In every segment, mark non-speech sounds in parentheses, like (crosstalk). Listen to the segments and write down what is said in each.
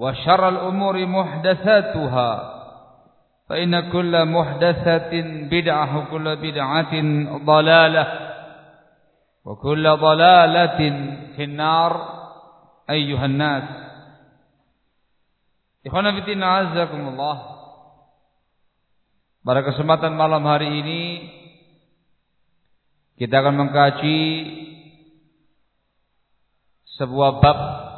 وشر الأمور محدثاتها فإن كل محدثة بدعة وكل بدعة ضلالة وكل ضلالة في النار أيها الناس. إخوانا الدين عزكم الله Pada kesempatan malam hari ini kita akan mengkaji sebuah bab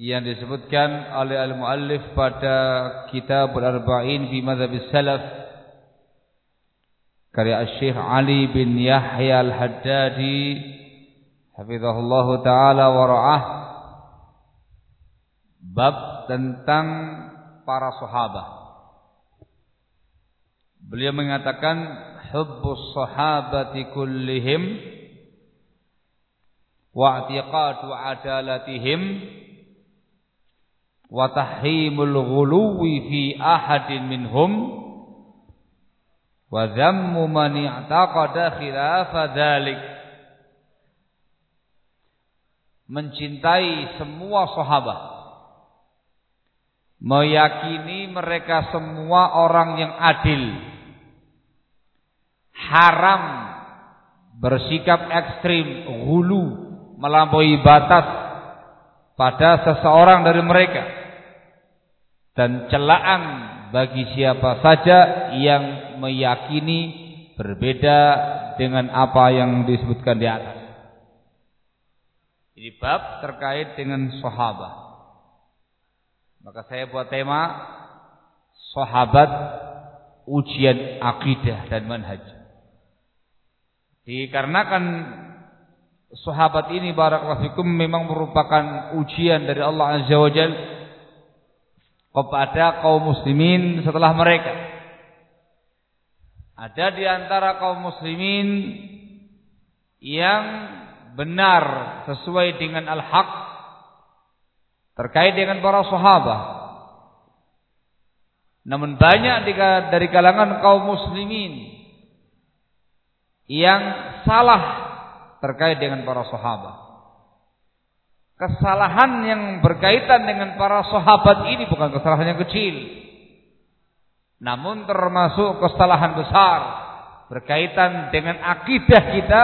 yang disebutkan oleh al-muallif pada kitab al-arba'in fi madhab salaf karya Syekh Ali bin Yahya al-Haddadi hafizahullah taala wa ra'ah bab tentang para sahabat beliau mengatakan hubbus sahabati kullihim wa i'tiqadu adalatihim wa tahrimul ghuluwi fi ahadin minhum. Wa dhammu man i'taqada khilafa dhalik. Mencintai semua sahabat. Meyakini mereka semua orang yang adil. Haram bersikap ekstrim hulu melampaui batas pada seseorang dari mereka dan celaan bagi siapa saja yang meyakini berbeda dengan apa yang disebutkan di atas. Ini bab terkait dengan sahabat. Maka saya buat tema sahabat ujian akidah dan manhaj. Dikarenakan sahabat ini barakallahu memang merupakan ujian dari Allah Azza wa Jalla kepada kaum muslimin setelah mereka. Ada di antara kaum muslimin yang benar sesuai dengan al-haq terkait dengan para sahabat. Namun banyak dari kalangan kaum muslimin yang salah terkait dengan para sahabat kesalahan yang berkaitan dengan para sahabat ini bukan kesalahan yang kecil. Namun termasuk kesalahan besar berkaitan dengan akidah kita,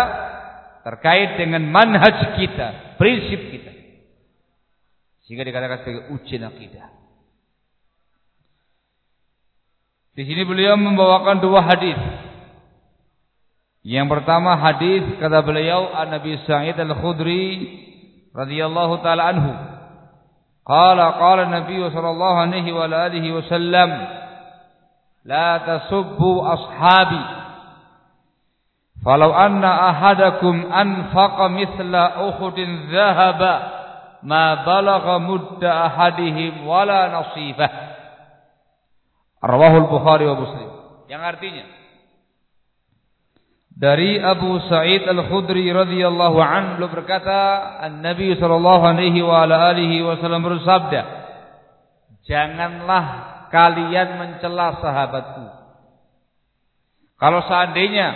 terkait dengan manhaj kita, prinsip kita. Sehingga dikatakan sebagai ujian akidah. Di sini beliau membawakan dua hadis. Yang pertama hadis kata beliau An Nabi Sa'id Al-Khudri radhiyallahu taala anhu. Qala qala Nabi sallallahu alaihi wa alihi wasallam la tasubbu ashabi. Falau anna ahadakum anfaqa mithla uhudin dhahaba ma balagha mudda ahadihim wala nasifah Rawahul Bukhari wa Muslim. Yang artinya dari Abu Sa'id Al-Khudri radhiyallahu an beliau berkata, An-Nabi sallallahu alaihi wa alihi wasallam bersabda, "Janganlah kalian mencela sahabatku." Kalau seandainya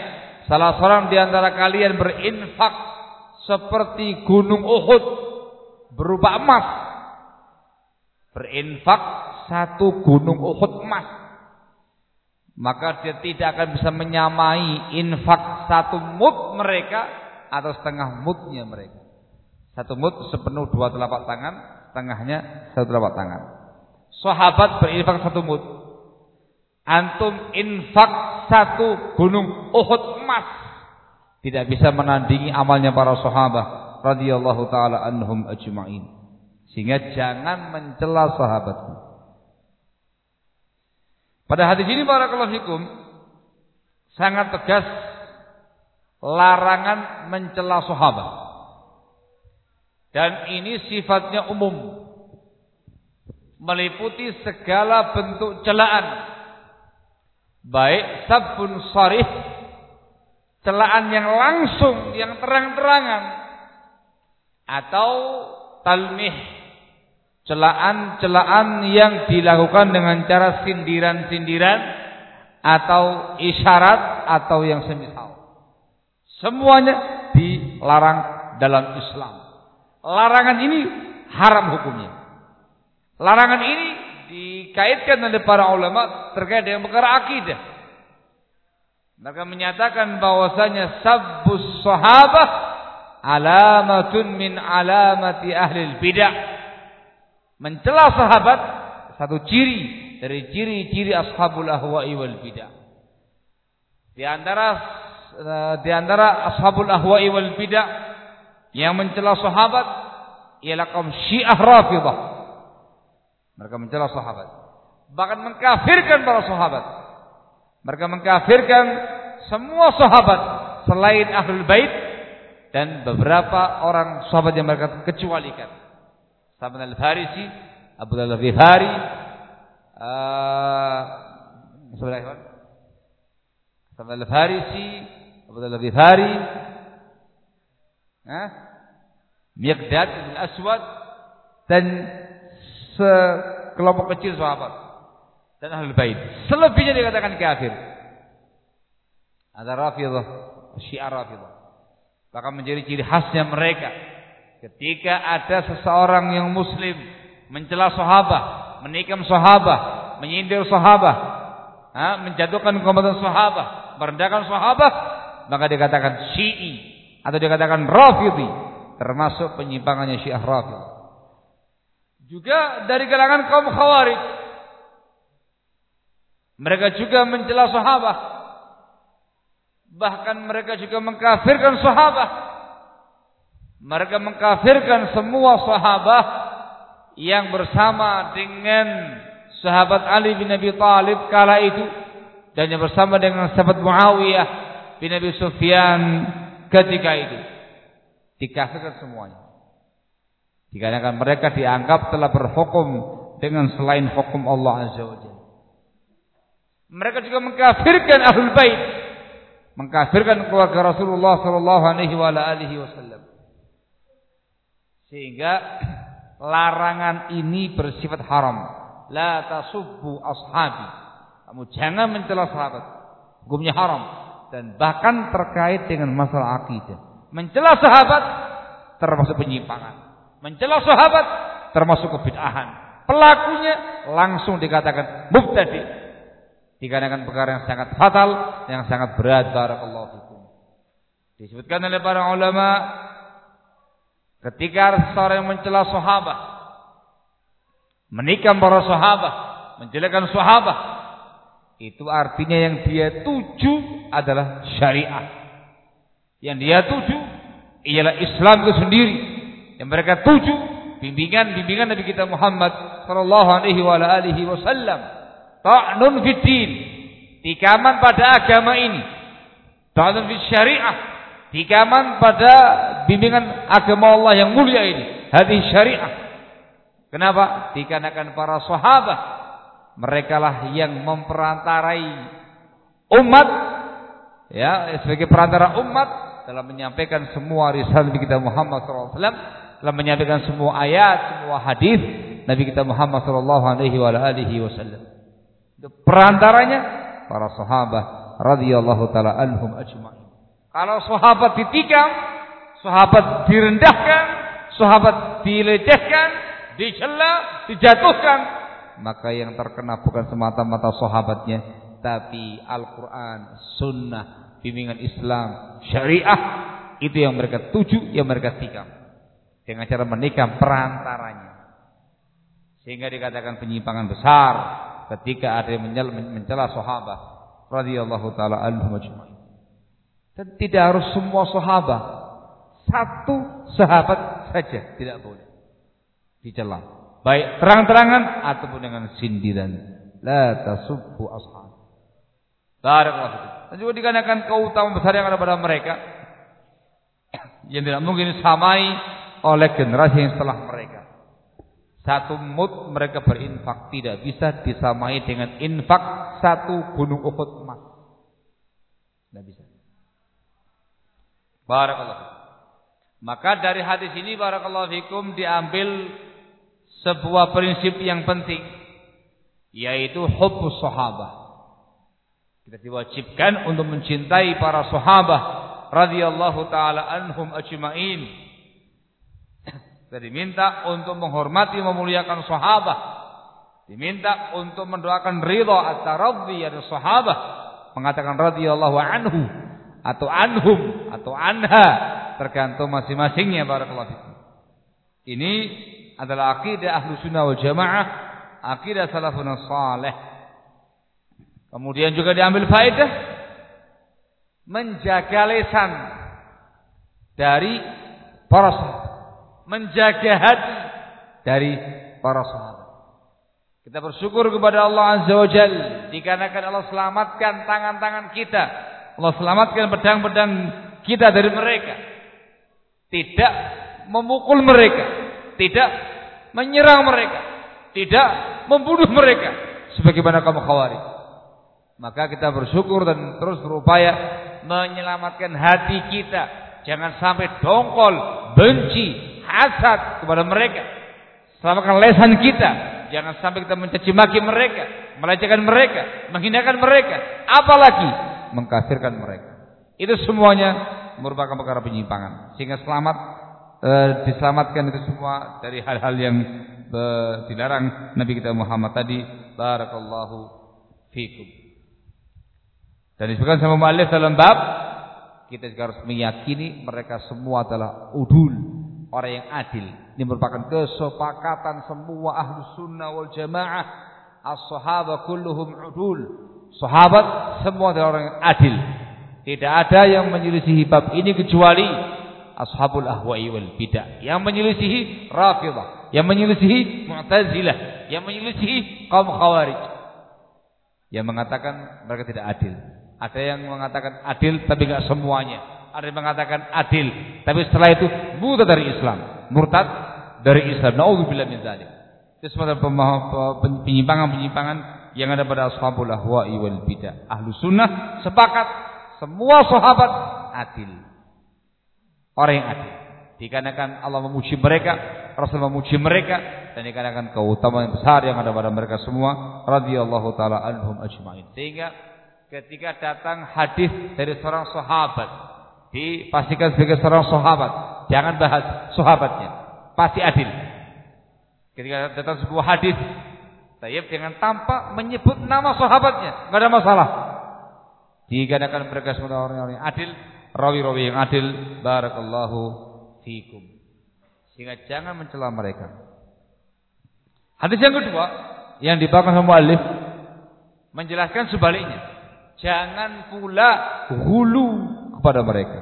salah seorang di antara kalian berinfak seperti gunung Uhud berupa emas, berinfak satu gunung Uhud emas, maka dia tidak akan bisa menyamai infak satu mut mereka atau setengah mutnya mereka. Satu mut sepenuh dua telapak tangan, setengahnya satu telapak tangan. Sahabat berinfak satu mut. Antum infak satu gunung Uhud emas. Tidak bisa menandingi amalnya para sahabat radhiyallahu taala anhum ajma'in. Sehingga jangan mencela sahabatku. Pada hadis ini barakallahu fikum sangat tegas larangan mencela sahabat. Dan ini sifatnya umum. Meliputi segala bentuk celaan. Baik sabun sarih celaan yang langsung, yang terang-terangan atau talmih celaan-celaan yang dilakukan dengan cara sindiran-sindiran atau isyarat atau yang semisal. Semuanya dilarang dalam Islam. Larangan ini haram hukumnya. Larangan ini dikaitkan oleh para ulama terkait dengan perkara akidah. Mereka menyatakan bahwasanya sabbus sahabah alamatun min alamati ahli bidah Mencela sahabat satu ciri dari ciri-ciri ashabul ahwa'i wal bidah. Di antara eh, di antara ashabul ahwa'i wal bidah yang mencela sahabat ialah kaum Syiah Rafidah. Mereka mencela sahabat, bahkan mengkafirkan para sahabat. Mereka mengkafirkan semua sahabat selain ahlul bait dan beberapa orang sahabat yang mereka kecualikan. Salman al-Farisi, Abu al-Ghifari, uh, Salman al-Farisi, Abu al-Ghifari, Miqdad bin Aswad dan sekelompok kecil sahabat dan ahli bait. Selebihnya dikatakan kafir. Ada Rafidah, Syiah Rafidah. Bahkan menjadi ciri khasnya mereka Ketika ada seseorang yang muslim mencela sahabat, menikam sahabat, menyindir sahabat, ha, menjatuhkan kehormatan sahabat, merendahkan sahabat, maka dikatakan Syi'i atau dikatakan Rafidhi, termasuk penyimpangannya Syiah Rafidhi. Juga dari kalangan kaum Khawarij. Mereka juga mencela sahabat. Bahkan mereka juga mengkafirkan sahabat. Mereka mengkafirkan semua sahabat yang bersama dengan sahabat Ali bin Abi Thalib kala itu dan yang bersama dengan sahabat Muawiyah bin Abi Sufyan ketika itu. Dikafirkan semuanya. Dikarenakan mereka dianggap telah berhukum dengan selain hukum Allah Azza wa Jalla. Mereka juga mengkafirkan Ahlul Bait, mengkafirkan keluarga Rasulullah sallallahu alaihi wasallam. Sehingga larangan ini bersifat haram. La tasubbu ashabi. Kamu jangan mencela sahabat. Hukumnya haram dan bahkan terkait dengan masalah akidah. Mencela sahabat termasuk penyimpangan. Mencela sahabat termasuk kebid'ahan. Pelakunya langsung dikatakan mubtadi. Dikarenakan perkara yang sangat fatal, yang sangat berat barakallahu fikum. Disebutkan oleh para ulama Ketika seorang mencela sahabat, menikam para sahabat, menjelekan sahabat, itu artinya yang dia tuju adalah syariah. Yang dia tuju ialah Islam itu sendiri. Yang mereka tuju bimbingan-bimbingan Nabi kita Muhammad sallallahu alaihi wa alihi wasallam. Ta'nun fid din. Tikaman pada agama ini. Ta'nun fid syariah. Tikaman pada bimbingan agama Allah yang mulia ini. Hadis syariah. Kenapa? Dikarenakan para sahabat mereka lah yang memperantarai umat ya sebagai perantara umat dalam menyampaikan semua risalah Nabi kita Muhammad SAW dalam menyampaikan semua ayat, semua hadis Nabi kita Muhammad wasallam. Perantaranya para sahabat radhiyallahu taala anhum ajma'in. Kalau sahabat ditikam, sahabat direndahkan, sahabat dilecehkan, dicela, dijatuhkan, maka yang terkena bukan semata-mata sahabatnya, tapi Al-Qur'an, sunnah, bimbingan Islam, syariah itu yang mereka tuju, yang mereka tikam dengan cara menikam perantaranya. Sehingga dikatakan penyimpangan besar ketika ada yang mencela sahabat radhiyallahu taala anhum ajma'in. Dan tidak harus semua sahabat. Satu sahabat saja tidak boleh dicela. Baik terang-terangan ataupun dengan sindiran. La tasubbu ashab. Barakallahu Dan juga dikarenakan keutamaan besar yang ada pada mereka yang tidak mungkin samai oleh generasi yang setelah mereka. Satu mut mereka berinfak tidak bisa disamai dengan infak satu gunung Uhud emas. Tidak bisa. Barakallahu Maka dari hadis ini barakallahu fikum diambil sebuah prinsip yang penting yaitu hubbus sahabah. Kita diwajibkan untuk mencintai para sahabat radhiyallahu taala anhum ajmain kita diminta untuk menghormati memuliakan sahabat. Diminta untuk mendoakan ridha at-taradhi dari sahabat. Mengatakan radhiyallahu anhu atau anhum atau anha tergantung masing-masingnya barakallahu fikum. Ini adalah akidah ahlu sunnah wal jamaah, akidah salafun salih. Kemudian juga diambil faedah menjaga lesan dari para sahabat menjaga hati dari para sahabat. Kita bersyukur kepada Allah Azza wa Jal dikarenakan Allah selamatkan tangan-tangan kita. Allah selamatkan pedang-pedang kita dari mereka. Tidak memukul mereka, tidak menyerang mereka, tidak membunuh mereka sebagaimana kaum khawarij. Maka kita bersyukur dan terus berupaya menyelamatkan hati kita. Jangan sampai dongkol, benci, hasad kepada mereka. Selamatkan lesan kita. Jangan sampai kita mencaci maki mereka, melecehkan mereka, menghinakan mereka, apalagi mengkafirkan mereka. Itu semuanya merupakan perkara penyimpangan. Sehingga selamat e, diselamatkan itu semua dari hal-hal yang e, dilarang Nabi kita Muhammad tadi. Barakallahu fikum. Dan disebutkan sama muallif dalam bab kita juga harus meyakini mereka semua adalah udul orang yang adil. Ini merupakan kesepakatan semua ahlu sunnah wal jamaah. As-sahaba kulluhum udul. Sahabat semua adalah orang yang adil. Tidak ada yang menyelisihi bab ini kecuali ashabul ahwa'i wal bidah. Yang menyelisihi rafidah. Yang menyelisihi mu'tazilah. Yang menyelisihi kaum khawarij. Yang mengatakan mereka tidak adil. Ada yang mengatakan adil tapi tidak semuanya ada yang mengatakan adil, tapi setelah itu murtad dari Islam, murtad dari Islam. Nauzubillah min dzalik. Itu semua penyimpangan-penyimpangan yang ada pada ashabul ahwa'i wal bidah. Ahlu sunnah sepakat semua sahabat adil. Orang yang adil. Dikarenakan Allah memuji mereka, Rasul memuji mereka dan dikarenakan keutamaan yang besar yang ada pada mereka semua radhiyallahu taala anhum ajmain. Sehingga ketika datang hadis dari seorang sahabat dipastikan sebagai seorang sahabat. Jangan bahas sahabatnya. Pasti adil. Ketika datang sebuah hadis, Tayyib dengan tanpa menyebut nama sahabatnya, nggak ada masalah. Dikatakan mereka semua orang-orang yang adil, rawi-rawi yang adil, barakallahu fikum. Sehingga jangan mencela mereka. Hadis yang kedua yang dibawakan oleh muallif menjelaskan sebaliknya. Jangan pula hulu kepada mereka.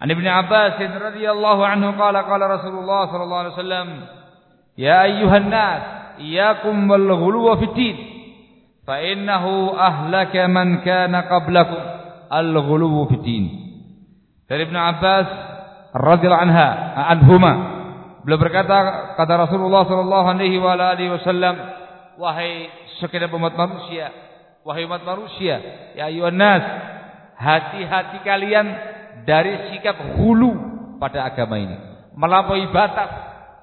An Ibnu Abbas radhiyallahu anhu qala qala Rasulullah sallallahu alaihi wasallam Ya ayyuhan nas iyyakum wal ghuluwa fid din ahlaka man kana qablakum al ghuluwu fid din Dari Ibnu Abbas radhiyallahu anha anhuma beliau berkata kata Rasulullah sallallahu alaihi wa alihi wasallam wahai sekedar umat manusia wahai umat manusia ya ayyuhan nas hati-hati kalian dari sikap hulu pada agama ini melampaui batas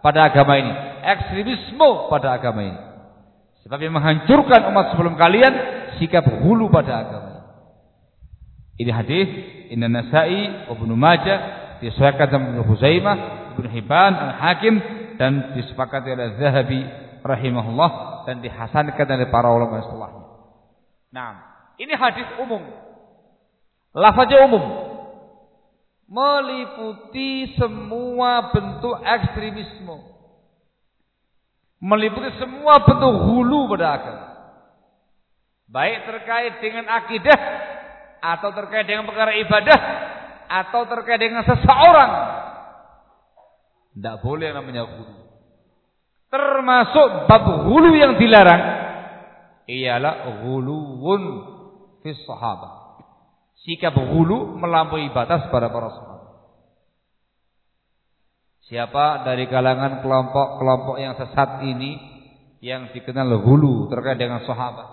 pada agama ini ekstremisme pada agama ini sebab yang menghancurkan umat sebelum kalian sikap hulu pada agama ini hadis Inna Nasai Ibnu Majah disesuaikan dengan Ibnu Huzaimah Ibnu Hibban Al-Hakim dan disepakati oleh Zahabi rahimahullah dan dihasankan oleh para ulama setelahnya. Nah, ini hadis umum. Lafaznya umum. Meliputi semua bentuk ekstremisme. Meliputi semua bentuk hulu pada agama. Baik terkait dengan akidah atau terkait dengan perkara ibadah atau terkait dengan seseorang. Tidak boleh namanya hulu. Termasuk bab hulu yang dilarang ialah huluun fi sahabat. Sikap hulu melampaui batas pada para sahabat. Siapa dari kalangan kelompok-kelompok yang sesat ini yang dikenal hulu terkait dengan sahabat?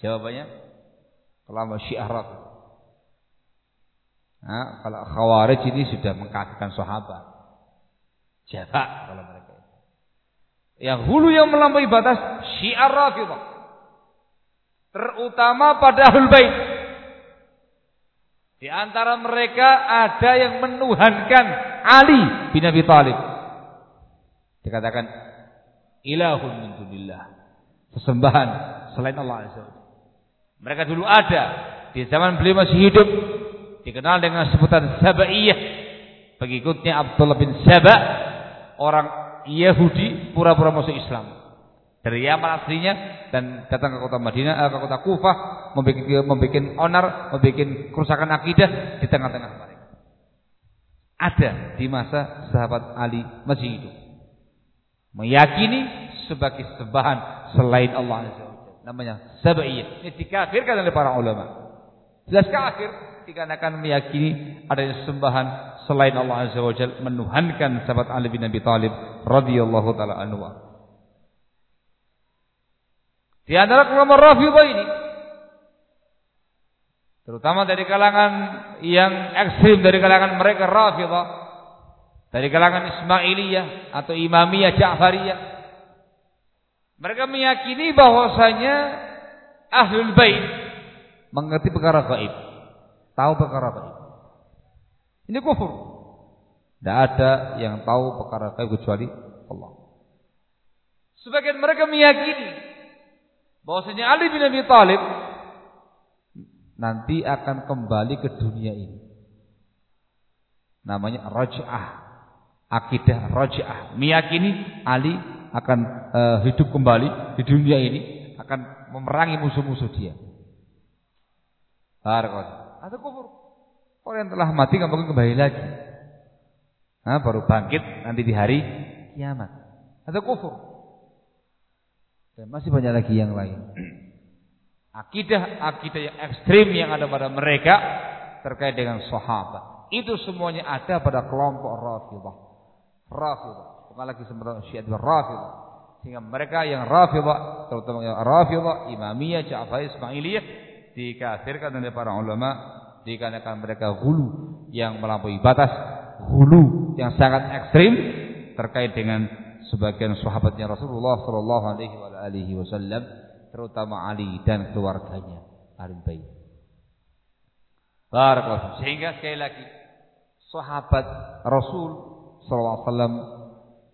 Jawabannya kelompok Syiah. Nah, kalau Khawarij ini sudah mengkafirkan sahabat. Jarak kalau mereka. Yang hulu yang melampaui batas Syiah Rafidhah. Terutama pada Ahlul Bait. Di antara mereka ada yang menuhankan Ali bin Abi Thalib. Dikatakan ilahun min dunillah. Sesembahan selain Allah Azza Mereka dulu ada di zaman beliau masih hidup dikenal dengan sebutan Sabaiyah. Pengikutnya Abdullah bin Saba, orang Yahudi pura-pura masuk Islam. Dari Yaman aslinya dan datang ke kota Madinah, eh, ke kota Kufah, membuat, membuat onar, membuat kerusakan akidah di tengah-tengah mereka. Ada di masa sahabat Ali masih hidup. Meyakini sebagai sembahan selain Allah Azza Namanya Sabaiyah. Ini dikafirkan oleh para ulama. Jelas kafir dikarenakan meyakini adanya sembahan selain Allah Azza wa Jalla menuhankan sahabat Ali bin Abi Thalib radhiyallahu taala anhu. Di antara kelompok Rafidhah ini terutama dari kalangan yang ekstrim dari kalangan mereka Rafidhah dari kalangan Ismailiyah atau Imamiyah Ja'fariyah mereka meyakini bahwasanya Ahlul Bait mengerti perkara gaib tahu perkara gaib. Ini kufur. Tidak ada yang tahu perkara gaib kecuali Allah. Sebagian mereka meyakini bahwasanya Ali bin Abi Thalib nanti akan kembali ke dunia ini. Namanya raj'ah. Akidah raj'ah. Meyakini Ali akan uh, hidup kembali di dunia ini, akan memerangi musuh-musuh dia. Barakallahu atau kufur. Orang yang telah mati nggak mungkin kembali lagi. Nah, baru bangkit nanti di hari kiamat. Atau kufur. Dan masih banyak lagi yang lain. (clears throat) Akidah akidah yang ekstrim yang ada pada mereka terkait dengan sahabat. Itu semuanya ada pada kelompok Rafidah. Rafidah. Bukan lagi sebenarnya Syiah Rafidah. Sehingga mereka yang Rafidah, terutama yang Rafidah, Imamiyah, Ja'far, Ismailiyah dikafirkan oleh para ulama dikarenakan mereka hulu yang melampaui batas, hulu yang sangat ekstrim terkait dengan sebagian sahabatnya Rasulullah Shallallahu Alaihi Wasallam, terutama Ali dan keluarganya Bait. Barakallahu sehingga sekali lagi sahabat Rasul Sallallahu Alaihi Wasallam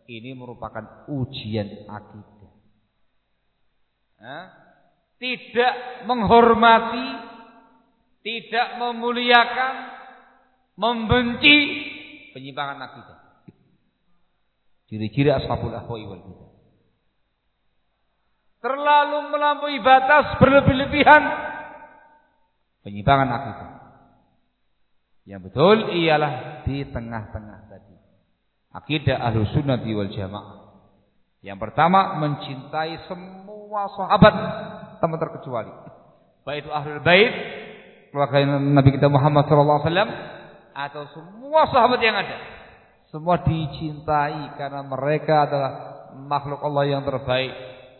ini merupakan ujian akidah tidak menghormati, tidak memuliakan, membenci penyimpangan akidah. Ciri-ciri ashabul ahwa'i wal bidah. Terlalu melampaui batas berlebih-lebihan penyimpangan akidah. Yang betul ialah di tengah-tengah tadi. Akidah ahlu sunnah wal jamaah. Yang pertama mencintai semua sahabat tanpa terkecuali. Baik itu ahlul bait, keluarga Nabi kita Muhammad SAW atau semua sahabat yang ada. Semua dicintai karena mereka adalah makhluk Allah yang terbaik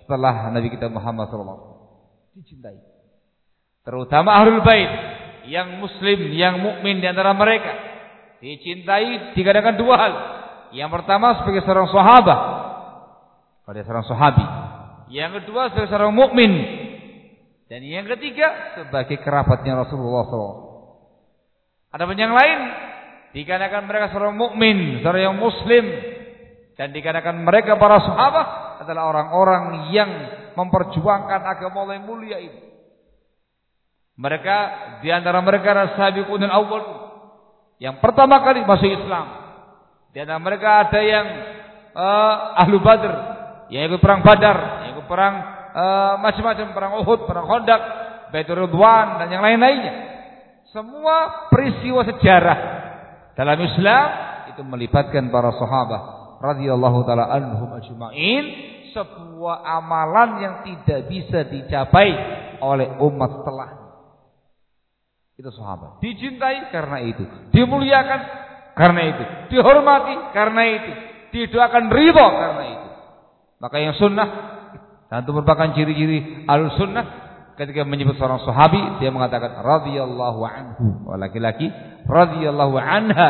setelah Nabi kita Muhammad SAW. Dicintai. Terutama ahlul bait yang muslim, yang mukmin di antara mereka dicintai dikatakan dua hal. Yang pertama sebagai seorang sahabat, pada seorang sahabi. Yang kedua sebagai seorang mukmin. Dan yang ketiga sebagai kerabatnya Rasulullah SAW. Ada yang lain dikarenakan mereka seorang mukmin, seorang yang muslim dan dikarenakan mereka para sahabat adalah orang-orang yang memperjuangkan agama Allah yang mulia ini. Mereka di antara mereka adalah sahabiqun dan awal yang pertama kali masuk Islam. Di antara mereka ada yang uh, ahlu Badr, yang ikut perang Badar, yang ikut perang uh, macam-macam, perang Uhud, perang Khandaq, Baitur Ridwan dan yang lain-lainnya. Semua peristiwa sejarah dalam Islam itu melibatkan para sahabat radhiyallahu taala anhum ajma'in sebuah amalan yang tidak bisa dicapai oleh umat setelah itu sahabat. Dicintai karena itu. Dimuliakan karena itu. Dihormati karena itu. Didoakan ridho karena itu. Maka yang sunnah dan itu merupakan ciri-ciri al sunnah ketika menyebut seorang sahabi dia mengatakan radhiyallahu anhu laki-laki radhiyallahu anha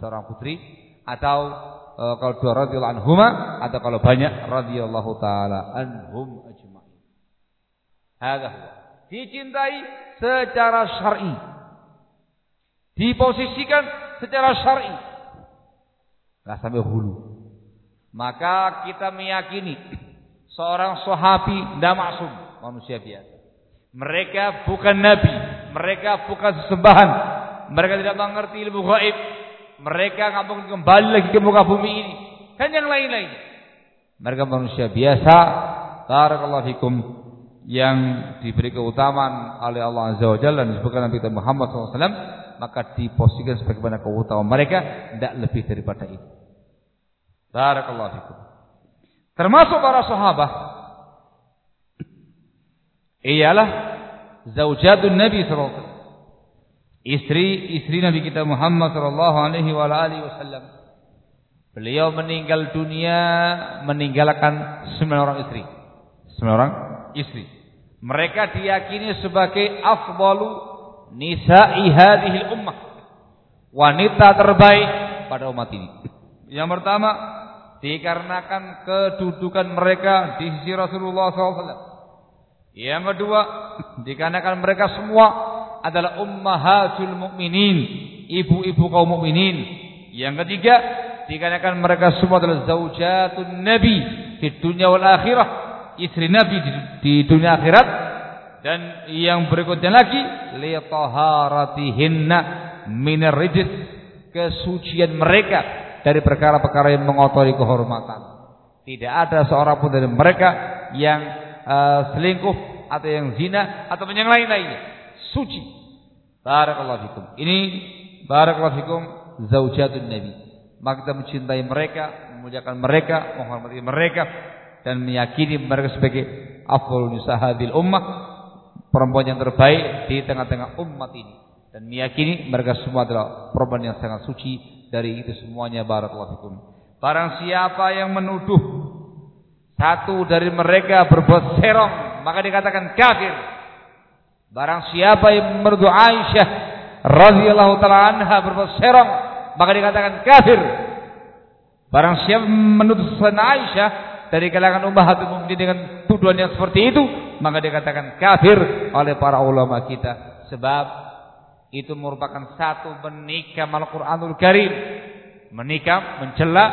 seorang putri atau e, kalau dua radhiyallahu anhuma atau kalau banyak radhiyallahu taala anhum ajma'in. Hadza dicintai secara syar'i. Diposisikan secara syar'i. Enggak sampai hulu. Maka kita meyakini seorang sahabi tidak maksum, manusia biasa. Mereka bukan nabi, mereka bukan sesembahan, mereka tidak mengerti ilmu gaib, mereka nggak mungkin kembali lagi ke muka bumi ini, dan yang lain-lain. Mereka manusia biasa. Barakallahu fikum yang diberi keutamaan oleh Allah Azza wa Jalla dan disebutkan Nabi Muhammad SAW maka diposisikan sebagaimana keutamaan mereka tidak lebih daripada itu. Barakallahu fikum. Termasuk para sahabat ialah zaujatun Nabi SAW. Istri-istri Nabi kita Muhammad sallallahu alaihi wasallam. Beliau meninggal dunia meninggalkan sembilan orang istri. Sembilan orang istri. Mereka diyakini sebagai afdalu nisa'i hadhil ummah. Wanita terbaik pada umat ini. Yang pertama, dikarenakan kedudukan mereka di sisi Rasulullah SAW. Yang kedua, dikarenakan mereka semua adalah ummahatul mukminin, ibu-ibu kaum mukminin. Yang ketiga, dikarenakan mereka semua adalah zaujatun nabi di dunia wal akhirah, istri nabi di, di dunia akhirat. Dan yang berikutnya lagi, li taharatihinna minar kesucian mereka dari perkara-perkara yang mengotori kehormatan. Tidak ada seorang pun dari mereka yang uh, selingkuh atau yang zina atau yang lain-lainnya suci. Barakallahu fikum. Ini barakallahu fikum zaujatun Nabi. Maka kita mencintai mereka, memuliakan mereka, menghormati mereka dan meyakini mereka sebagai afdalul nisahadil ummah, perempuan yang terbaik di tengah-tengah umat ini dan meyakini mereka semua adalah perempuan yang sangat suci dari itu semuanya barakallahu fikum. Barang siapa yang menuduh satu dari mereka berbuat serong, maka dikatakan kafir. Barang siapa yang merdu Aisyah radhiyallahu taala anha berbuat serong, maka dikatakan kafir. Barang siapa menuduh Sayyidina Aisyah dari kalangan ummahatul mukminin dengan tuduhan yang seperti itu, maka dikatakan kafir oleh para ulama kita. Sebab itu merupakan satu menikam Al-Qur'anul Karim. Menikam, mencela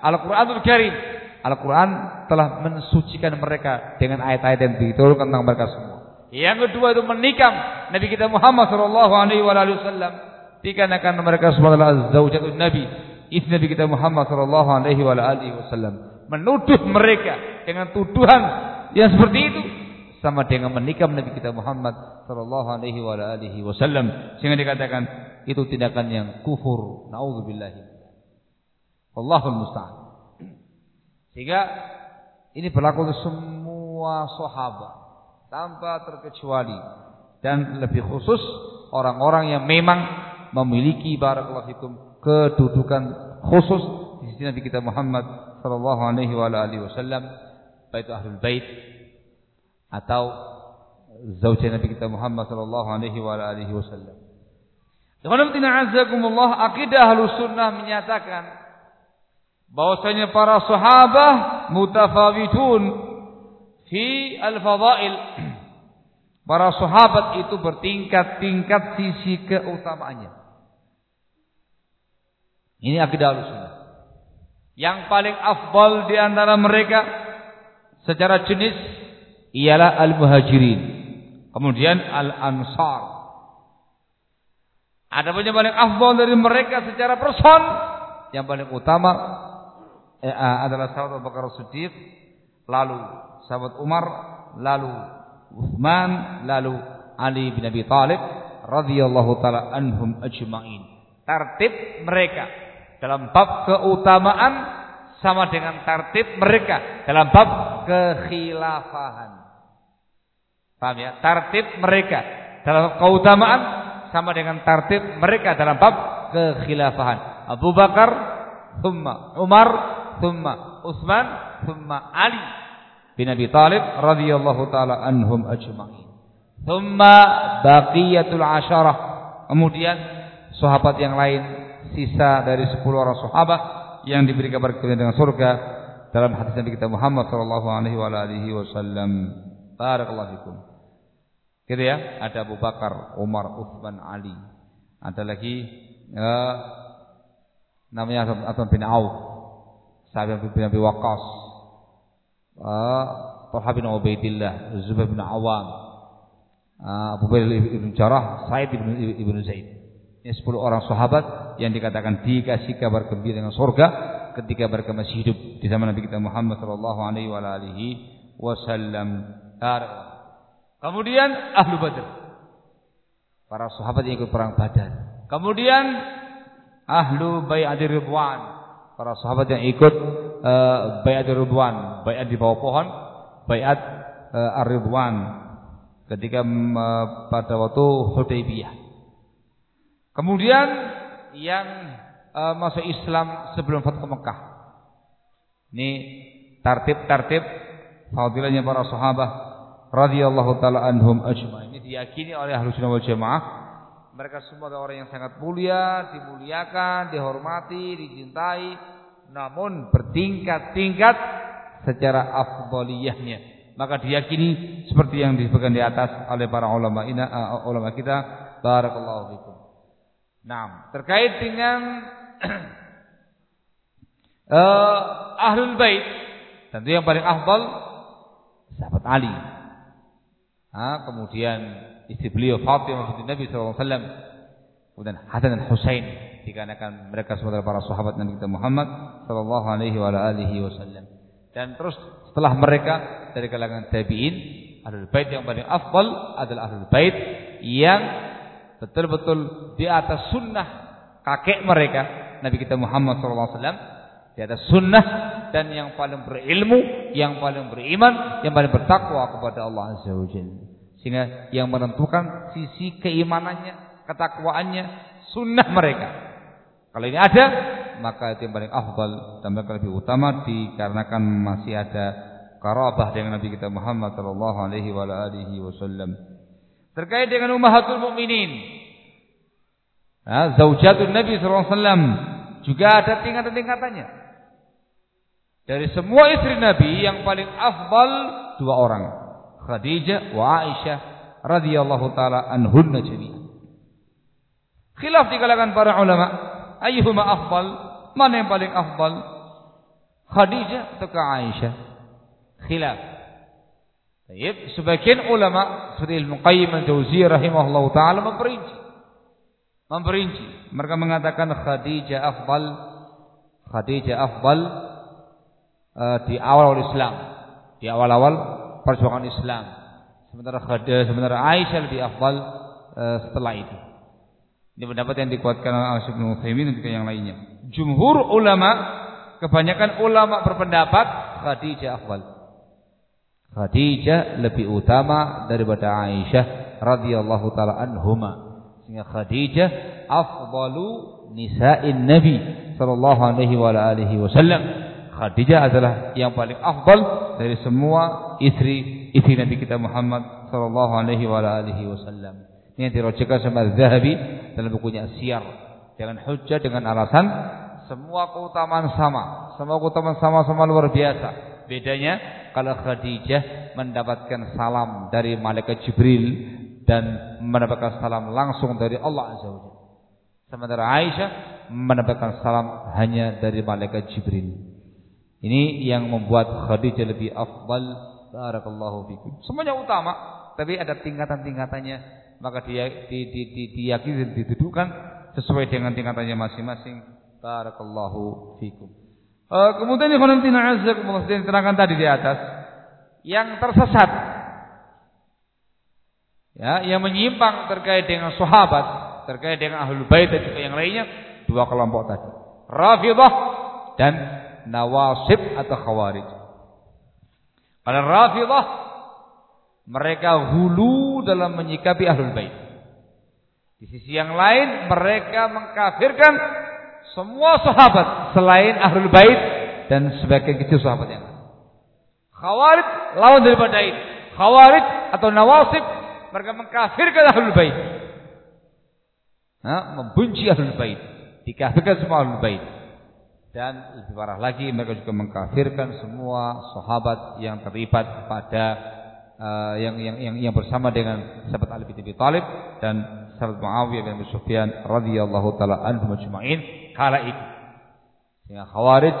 Al-Qur'anul Karim. Al-Quran telah mensucikan mereka dengan ayat-ayat yang diturunkan tentang mereka semua. Yang kedua itu menikam Nabi kita Muhammad sallallahu alaihi wasallam dikarenakan mereka semua adalah zaujatun Nabi, istri Nabi kita Muhammad sallallahu alaihi wasallam. Menuduh mereka dengan tuduhan yang seperti itu sama dengan menikam Nabi kita Muhammad sallallahu alaihi wasallam sehingga dikatakan itu tindakan yang kufur. Nauzubillah. Allahul musta'an. Sehingga ini berlaku untuk semua sahabat tanpa terkecuali dan lebih khusus orang-orang yang memang memiliki barakallahu fikum kedudukan khusus di sisi Nabi kita Muhammad sallallahu alaihi wa alihi wasallam baik ahlul bait atau zauja Nabi kita Muhammad sallallahu alaihi wa alihi wasallam. Ikhwanatina azakumullah akidah ahlus sunnah menyatakan bahwasanya para sahabat mutafawitun fi al-fadail Para sahabat itu bertingkat-tingkat sisi keutamaannya. Ini akidah sunnah. Yang paling afdal di antara mereka secara jenis ialah al-muhajirin. Kemudian al-ansar. Ada pun yang paling afdal dari mereka secara person yang paling utama eh, adalah sahabat Abu Bakar Siddiq, lalu sahabat Umar, lalu Uthman lalu Ali bin Abi Thalib radhiyallahu taala anhum ajma'in. Tertib mereka dalam bab keutamaan sama dengan tertib mereka dalam bab kekhilafahan. Paham ya? Tertib mereka dalam keutamaan sama dengan tertib mereka dalam bab kekhilafahan. Abu Bakar, thumma Umar, thumma Utsman, thumma Ali bin Abi Talib radhiyallahu taala anhum ajma'in. Thumma baqiyatul asyarah. Kemudian sahabat yang lain sisa dari 10 orang sahabat yang diberi kabar dengan surga dalam hadis Nabi kita Muhammad sallallahu alaihi wa alihi wasallam. Barakallahu fikum. Gitu ya, ada Abu Bakar, Umar, Utsman, Ali. Ada lagi uh, namanya Abdul bin Auf, sahabat bin Abi Waqqas, Talha bin Ubaidillah, Zubair bin Awam, Abu Bakar bin Jarrah, Said bin Ibn Zaid. Ini 10 orang sahabat yang dikatakan dikasih kabar gembira dengan surga ketika mereka masih hidup di zaman Nabi kita Muhammad sallallahu alaihi wasallam. Kemudian ahlu Badar. Para sahabat yang ikut perang Badar. Kemudian ahlu Bai'atir Ridwan para sahabat yang ikut uh, bayat Ridwan, bayat di bawah pohon, bayat uh, Ar-Ridwan ketika uh, pada waktu Hudaybiyah. Kemudian yang uh, masuk Islam sebelum Fathu Mekah. Ini tartib-tartib fadilahnya para sahabat radhiyallahu taala anhum ajma'in. Ini diyakini oleh Ahlus Sunnah wal Jamaah mereka semua adalah orang yang sangat mulia, dimuliakan, dihormati, dicintai, namun bertingkat-tingkat secara afdoliyahnya. Maka diyakini seperti yang disebutkan di atas oleh para ulama ina, uh, ulama kita. Barakallahu fikum. Nah, terkait dengan uh, (clears throat) ahlul bait, tentu yang paling afdal sahabat Ali. Nah, kemudian istri beliau Fatimah binti Nabi SAW kemudian Hasan dan Husain dikarenakan mereka semua para sahabat Nabi kita Muhammad sallallahu alaihi wa alihi wasallam dan terus setelah mereka dari kalangan tabi'in ahlul bait yang paling afdal adalah ahlul bait yang betul-betul di atas sunnah kakek mereka Nabi kita Muhammad sallallahu alaihi wasallam di atas sunnah dan yang paling berilmu, yang paling beriman, yang paling bertakwa kepada Allah Azza wa Jalla. Sehingga yang menentukan sisi keimanannya, ketakwaannya, sunnah mereka. Kalau ini ada, maka itu yang paling afdal dan mereka lebih utama dikarenakan masih ada karabah dengan Nabi kita Muhammad sallallahu alaihi wa alihi wasallam. Terkait dengan ummahatul mukminin. Nah, zaujatun Nabi sallallahu alaihi wasallam juga ada tingkatan-tingkatannya. Dari semua istri Nabi yang paling afdal dua orang. Khadijah wa Aisyah radhiyallahu taala anhunna jami'an. Khilaf di kalangan para ulama, ayyuhuma afdal? Mana yang paling afdal? Khadijah atau Aisyah? Khilaf. Baik, sebagian ulama seperti Ibnu Qayyim al-Jauziyah rahimahullah taala memperinci. Memperinci. Mereka mengatakan Khadijah afdal. Khadijah afdal uh, di awal Islam. Di awal-awal perjuangan Islam. Sementara Khadijah, sementara Aisyah lebih afdal uh, setelah itu. Ini pendapat yang dikuatkan oleh Syekh Ibnu dan juga yang lainnya. Jumhur ulama, kebanyakan ulama berpendapat Khadijah afdal. Khadijah lebih utama daripada Aisyah radhiyallahu taala anhuma. Sehingga Khadijah afdalu nisa'in Nabi sallallahu alaihi wa alihi wasallam. Khadijah adalah yang paling afdal dari semua istri istri Nabi kita Muhammad sallallahu alaihi wa alihi wasallam. Ini yang dirojakan sama Zahabi dalam bukunya Siyar dengan hujjah dengan alasan semua keutamaan sama, semua keutamaan sama-sama luar biasa. Bedanya kalau Khadijah mendapatkan salam dari malaikat Jibril dan mendapatkan salam langsung dari Allah Azza wa Sementara Aisyah mendapatkan salam hanya dari malaikat Jibril. Ini yang membuat Khadijah lebih afdal. Barakallahu fikum. Semuanya utama, tapi ada tingkatan-tingkatannya. Maka dia di, di, di, diyakini dan didudukkan sesuai dengan tingkatannya masing-masing. Barakallahu fikum. Uh, kemudian ikhwanatina azzakumullah yang diterangkan tadi di atas yang tersesat ya yang menyimpang terkait dengan sahabat terkait dengan ahlul bait dan juga yang lainnya dua kelompok tadi Rafidah dan Nawasib atau Khawarij kalau Rafidah mereka hulu dalam menyikapi ahlul bait di sisi yang lain mereka mengkafirkan semua sahabat selain ahlul bait dan sebagian kecil sahabat yang Khawarij lawan daripada itu. Khawarij atau nawasib mereka mengkafirkan ahlul bait. Nah, membenci ahlul bait, dikafirkan semua ahlul bait. Dan lebih parah lagi mereka juga mengkafirkan semua sahabat yang terlibat pada uh, yang, yang yang yang bersama dengan sahabat Ali bin Abi Thalib dan sahabat Muawiyah bin Sufyan radhiyallahu taala anhum ajma'in kala itu. Sehingga Khawarij,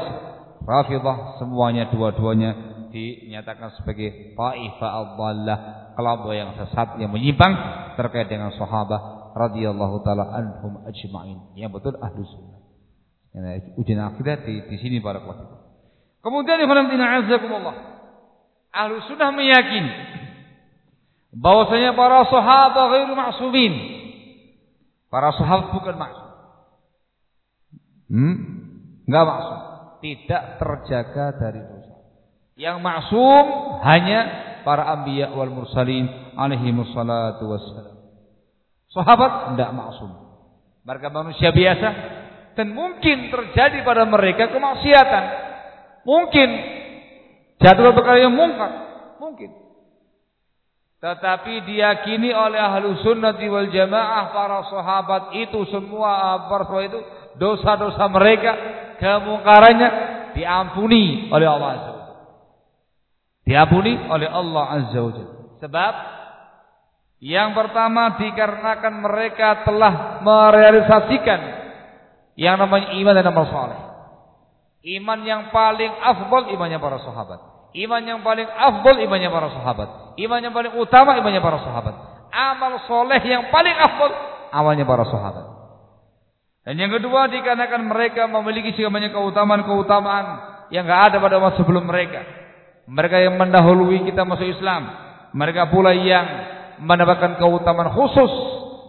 Rafidah semuanya dua-duanya dinyatakan sebagai taifah al-dhallah, kelompok yang sesat yang menyimpang terkait dengan sahabat radhiyallahu taala anhum ajma'in. Yang betul ahlu sunnah. Ujian akidah di, di sini para kelompok. Kemudian ikhwan azakumullah. Ahlu sunnah meyakini bahwasanya para sahabat ghairu ma'sumin. Para sahabat bukan maksum. Hmm? Enggak maksum. Tidak terjaga dari dosa. Yang maksum hanya para anbiya wal mursalin alaihi wassalatu wassalam. Sahabat tidak maksum. Mereka manusia biasa dan mungkin terjadi pada mereka kemaksiatan. Mungkin jatuh perkara yang mungkar. Mungkin. Tetapi diyakini oleh ahlu sunnati wal jamaah para sahabat itu semua para itu dosa-dosa mereka, kemungkarannya diampuni oleh Allah Azza wa Diampuni oleh Allah Azza wa Sebab yang pertama dikarenakan mereka telah merealisasikan yang namanya iman dan amal saleh. Iman yang paling afdal imannya para sahabat. Iman yang paling afdal imannya para sahabat. Iman yang paling utama imannya para sahabat. Amal soleh yang paling afdal amalnya para sahabat. Dan yang kedua dikarenakan mereka memiliki sebanyak keutamaan-keutamaan yang enggak ada pada masa sebelum mereka. Mereka yang mendahului kita masuk Islam. Mereka pula yang mendapatkan keutamaan khusus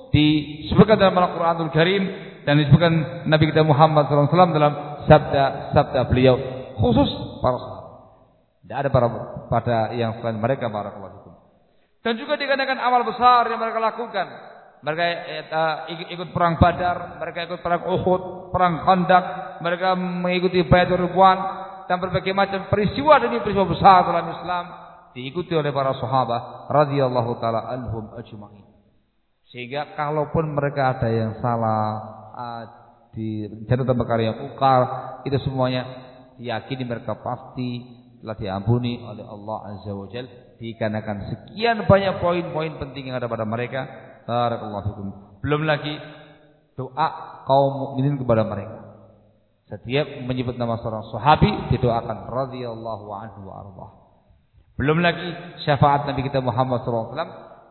disebutkan dalam Al-Qur'anul Karim dan disebutkan Nabi kita Muhammad SAW dalam sabda-sabda beliau khusus para sahabat. Tidak ada para pada yang selain mereka para itu. Dan juga dikarenakan amal besar yang mereka lakukan mereka uh, ikut perang Badar, mereka ikut perang Uhud, perang Khandaq, mereka mengikuti Baitur Ridwan dan berbagai macam peristiwa demi peristiwa besar dalam Islam diikuti oleh para sahabat radhiyallahu taala anhum ajma'in. Sehingga kalaupun mereka ada yang salah di catatan perkara yang ukar, itu semuanya diyakini mereka pasti telah diampuni oleh Allah Azza wa Jalla dikarenakan sekian banyak poin-poin penting yang ada pada mereka Barakallahu. Belum lagi doa kaum mukminin kepada mereka. Setiap menyebut nama seorang sahabi didoakan radhiyallahu anhu wa ardah. Belum lagi syafaat Nabi kita Muhammad SAW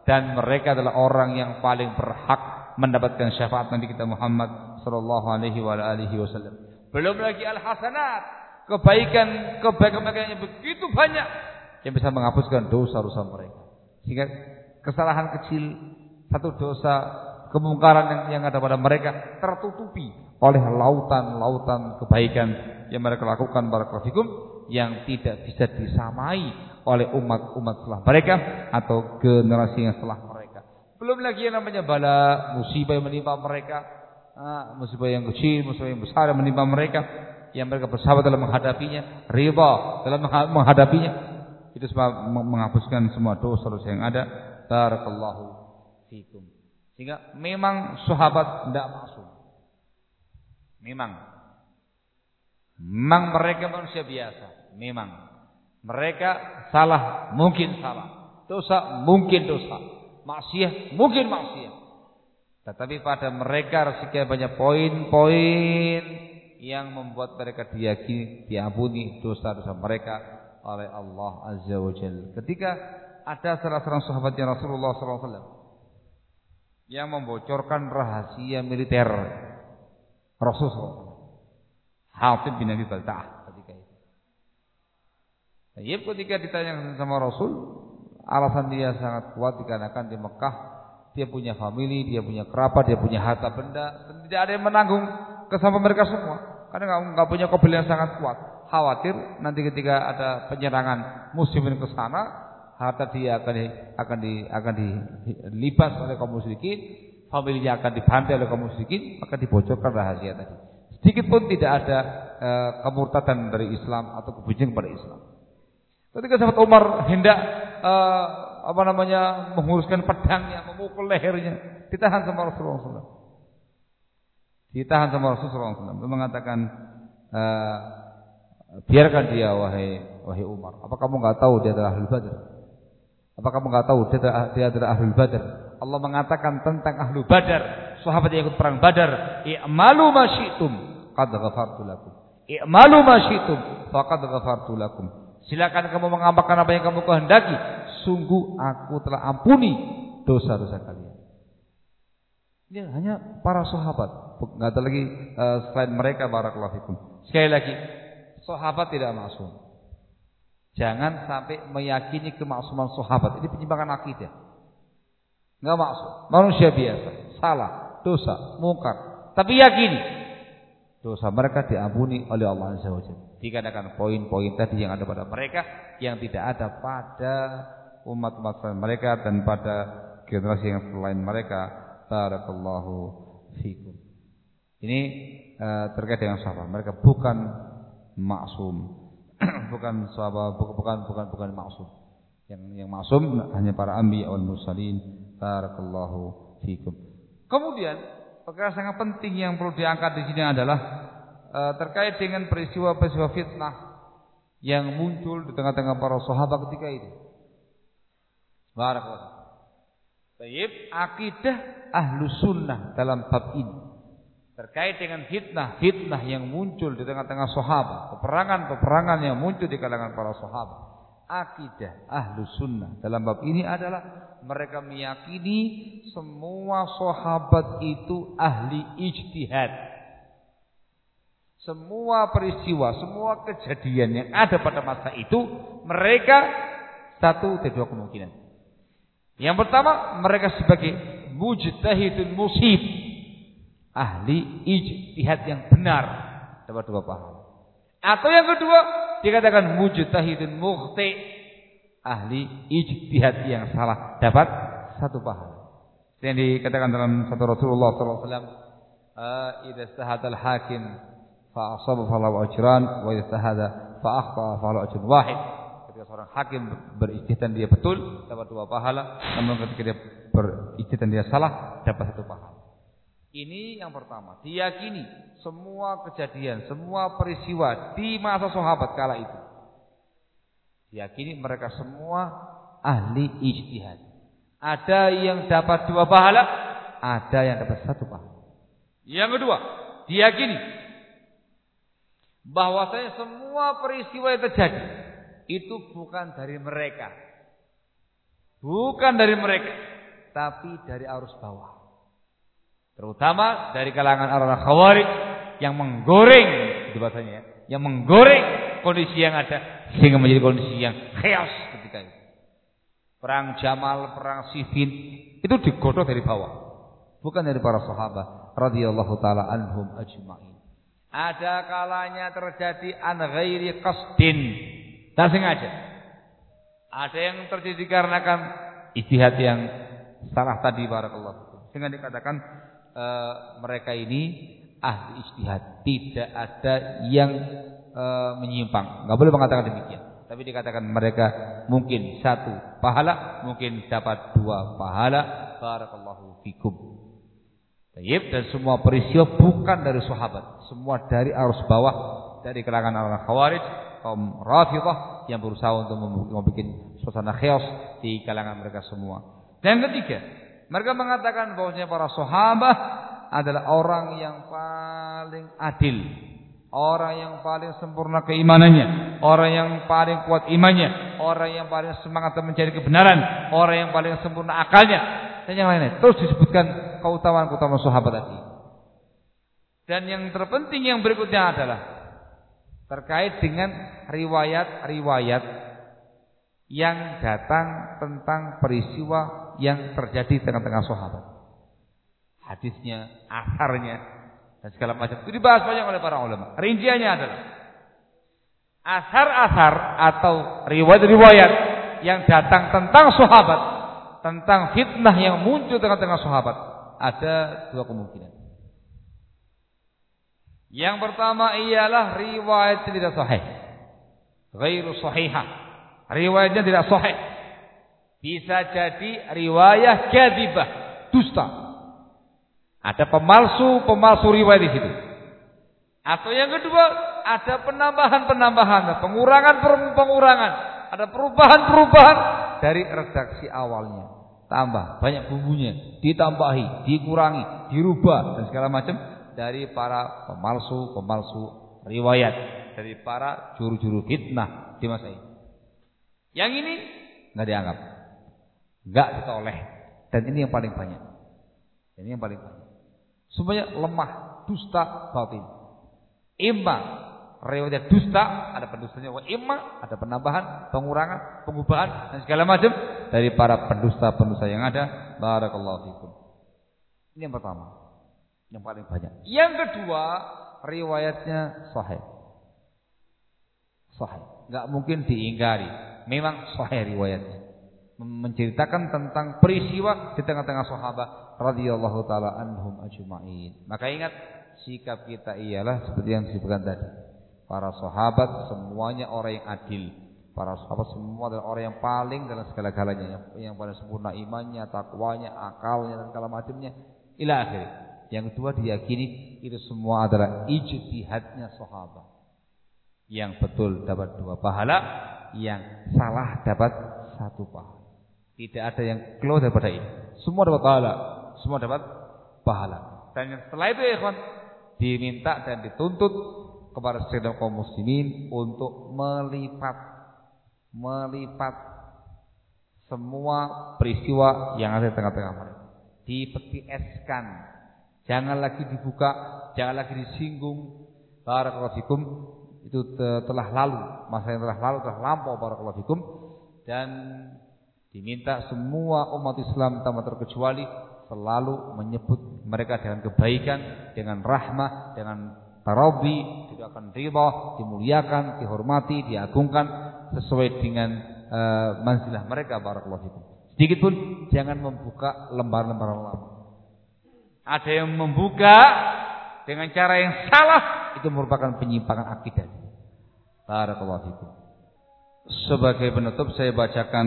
dan mereka adalah orang yang paling berhak mendapatkan syafaat Nabi kita Muhammad sallallahu alaihi wa alihi wasallam. Belum lagi al-hasanat, kebaikan kebaikan mereka yang begitu banyak yang bisa menghapuskan dosa-dosa mereka. Sehingga kesalahan kecil satu dosa kemungkaran yang, yang ada pada mereka tertutupi oleh lautan-lautan kebaikan yang mereka lakukan barakallahu yang tidak bisa disamai oleh umat-umat setelah mereka atau generasi yang setelah mereka. Belum lagi yang namanya bala musibah yang menimpa mereka, ah, musibah yang kecil, musibah yang besar yang menimpa mereka, yang mereka bersahabat dalam menghadapinya, riba dalam menghadapinya, itu semua menghapuskan semua dosa-dosa yang ada. Barakallahu fikum. Sehingga memang sahabat tidak masuk. Memang. Memang mereka manusia biasa. Memang. Mereka salah, mungkin salah. Dosa, mungkin dosa. Maksiat, mungkin maksiat. Tetapi pada mereka sekian banyak poin-poin yang membuat mereka diyakini, diampuni dosa-dosa mereka oleh Allah Azza wa Jalla. Ketika ada salah seorang sahabatnya Rasulullah SAW yang membocorkan rahasia militer Rasulullah Hatib bin Abi Balta'ah ketika itu. Tayyib ketika ditanya sama Rasul, alasan dia sangat kuat dikarenakan di Mekah dia punya family, dia punya kerabat, dia punya harta benda, dan tidak ada yang menanggung kesama mereka semua. Karena nggak punya kebenaran yang sangat kuat. Khawatir nanti ketika ada penyerangan muslimin ke sana, harta dia akan di, akan di, akan dilipas oleh kaum musyrikin, familinya akan dibantai oleh kaum musyrikin, maka dibocorkan rahasia tadi. Sedikit pun tidak ada e, kemurtadan dari Islam atau kebencian pada Islam. Ketika sahabat Umar hendak e, apa namanya menguruskan pedangnya, memukul lehernya, ditahan sama Rasulullah SAW. Ditahan sama Rasulullah SAW. Dia mengatakan, e, biarkan dia wahai wahai Umar. Apa kamu nggak tahu dia adalah ahli Badar? Apa kamu nggak tahu dia, dia adalah ahli badar? Allah mengatakan tentang ahli badar, sahabat yang ikut perang badar, i'malu ma syi'tum qad ghafartu lakum. I'malu ma syi'tum faqad. Silakan kamu mengamalkan apa yang kamu kehendaki, sungguh aku telah ampuni dosa-dosa kalian. Ini hanya para sahabat, nggak ada lagi uh, selain mereka barakallahu fikum. Sekali lagi, sahabat tidak masuk. Jangan sampai meyakini kemaksuman sahabat. Ini penyimpangan akidah. Enggak maksud. Manusia biasa. Salah. Dosa. Mungkar. Tapi yakini. Dosa mereka diampuni oleh Allah Azza wa Dikarenakan poin-poin tadi yang ada pada mereka. Yang tidak ada pada umat-umat mereka. Dan pada generasi yang selain mereka. Barakallahu fikum. Ini uh, terkait dengan sahabat. Mereka bukan maksum (clears throat) bukan sahabat bukan bukan bukan maksum. Yang yang maksum hanya para anbiya wal mursalin. Barakallahu fikum. Kemudian perkara sangat penting yang perlu diangkat di sini adalah uh, terkait dengan peristiwa-peristiwa fitnah yang muncul di tengah-tengah para sahabat ketika itu. Barakallahu. Baik, akidah ahlu sunnah dalam bab ini terkait dengan fitnah-fitnah yang muncul di tengah-tengah sahabat, peperangan-peperangan yang muncul di kalangan para sahabat. Akidah ahlu sunnah dalam bab ini adalah mereka meyakini semua sahabat itu ahli ijtihad. Semua peristiwa, semua kejadian yang ada pada masa itu, mereka satu dari dua kemungkinan. Yang pertama, mereka sebagai mujtahidun musib, ahli ijtihad yang benar dapat dua pahala. Atau yang kedua dikatakan mujtahidun mukhti ahli ijtihad yang salah dapat satu pahala. Yang dikatakan dalam satu Rasulullah ah, "Idza istahada al-hakim fa asaba falahu ajran wa istahada fa akhta falahu ajrun wahid." Ketika seorang hakim berijtihad dia betul dapat dua pahala, namun ketika dia berijtihad dia salah dapat satu pahala. Ini yang pertama, diyakini semua kejadian, semua peristiwa di masa sahabat kala itu. Diyakini mereka semua ahli ijtihad. Ada yang dapat dua pahala, ada yang dapat satu pahala. Yang kedua, diyakini bahwasanya semua peristiwa yang terjadi itu bukan dari mereka. Bukan dari mereka, tapi dari arus bawah. Terutama dari kalangan orang-orang khawarij yang menggoreng itu bahasanya ya, yang menggoreng kondisi yang ada sehingga menjadi kondisi yang chaos ketika itu. Perang Jamal, perang Siffin itu digodok dari bawah. bukan dari para sahabat radhiyallahu taala anhum ajma'in. Ada kalanya terjadi an ghairi qasdin. Tak sengaja. Ada yang terjadi dikarenakan istihad yang salah tadi barakallahu. Sehingga dikatakan e, mereka ini ahli istihad, tidak ada yang e, menyimpang. Enggak boleh mengatakan demikian. Tapi dikatakan mereka mungkin satu pahala, mungkin dapat dua pahala. Barakallahu fikum. Tayyib dan semua peristiwa bukan dari sahabat, semua dari arus bawah dari kalangan orang Khawarij, kaum Rafidhah yang berusaha untuk membuat suasana chaos di kalangan mereka semua. Dan ketiga, mereka mengatakan bahwasanya para sahabat adalah orang yang paling adil, orang yang paling sempurna keimanannya, orang yang paling kuat imannya, orang yang paling semangat mencari kebenaran, orang yang paling sempurna akalnya, dan yang lainnya. Terus disebutkan keutamaan-keutamaan sahabat tadi. Dan yang terpenting yang berikutnya adalah terkait dengan riwayat-riwayat yang datang tentang peristiwa yang terjadi di tengah-tengah sahabat. Hadisnya, asarnya, dan segala macam. Itu dibahas banyak oleh para ulama. Rinciannya adalah asar-asar atau riwayat-riwayat yang datang tentang sahabat, tentang fitnah yang muncul tengah-tengah sahabat, ada dua kemungkinan. Yang pertama ialah riwayat tidak sahih. Ghairu sahihah. Riwayatnya tidak sahih. Bisa jadi riwayat kadzibah, dusta. Ada pemalsu-pemalsu riwayat di situ. Atau yang kedua, ada penambahan-penambahan, pengurangan-pengurangan, ada perubahan-perubahan dari redaksi awalnya. Tambah banyak bumbunya, ditambahi, dikurangi, dirubah dan segala macam dari para pemalsu-pemalsu riwayat, dari para juru-juru fitnah di masa ini. Yang ini nggak dianggap, nggak ditoleh, dan ini yang paling banyak. Ini yang paling banyak. Semuanya lemah, dusta, batin. Imma riwayat dusta, ada pendustanya wa imma, ada penambahan, pengurangan, pengubahan dan segala macam dari para pendusta-pendusta yang ada. Barakallahu fikum. Ini yang pertama. Yang paling banyak. Yang kedua, riwayatnya sahih. Sahih. Enggak mungkin diingkari. Memang sahih riwayatnya. Menceritakan tentang peristiwa di tengah-tengah sahabat radhiyallahu taala anhum ajma'in. Maka ingat sikap kita ialah seperti yang disebutkan tadi. Para sahabat semuanya orang yang adil. Para sahabat semua adalah orang yang paling dalam segala-galanya, yang, yang paling sempurna imannya, takwanya, akalnya dan segala macamnya. Ila akhir. Yang kedua diyakini itu semua adalah ijtihadnya sahabat. Yang betul dapat dua pahala, yang salah dapat satu pahala. Tidak ada yang keluar daripada ini. Semua dapat pahala, semua dapat pahala. Dan yang setelah itu ya ikhwan diminta dan dituntut kepada segenap kaum muslimin untuk melipat melipat semua peristiwa yang ada di tengah-tengah mereka. Dipeti eskan. Jangan lagi dibuka, jangan lagi disinggung. Barakallahu fikum itu telah lalu, masa yang telah lalu telah lampau barakallahu fikum dan Diminta semua umat Islam tanpa terkecuali selalu menyebut mereka dengan kebaikan, dengan rahmah, dengan tarabi, tidak akan riba, dimuliakan, dihormati, diagungkan sesuai dengan uh, manzilah mereka barakallahu fikum. Sedikit pun jangan membuka lembar-lembar lama. Ada yang membuka dengan cara yang salah itu merupakan penyimpangan akidah. Barakallahu fikum. Sebagai penutup saya bacakan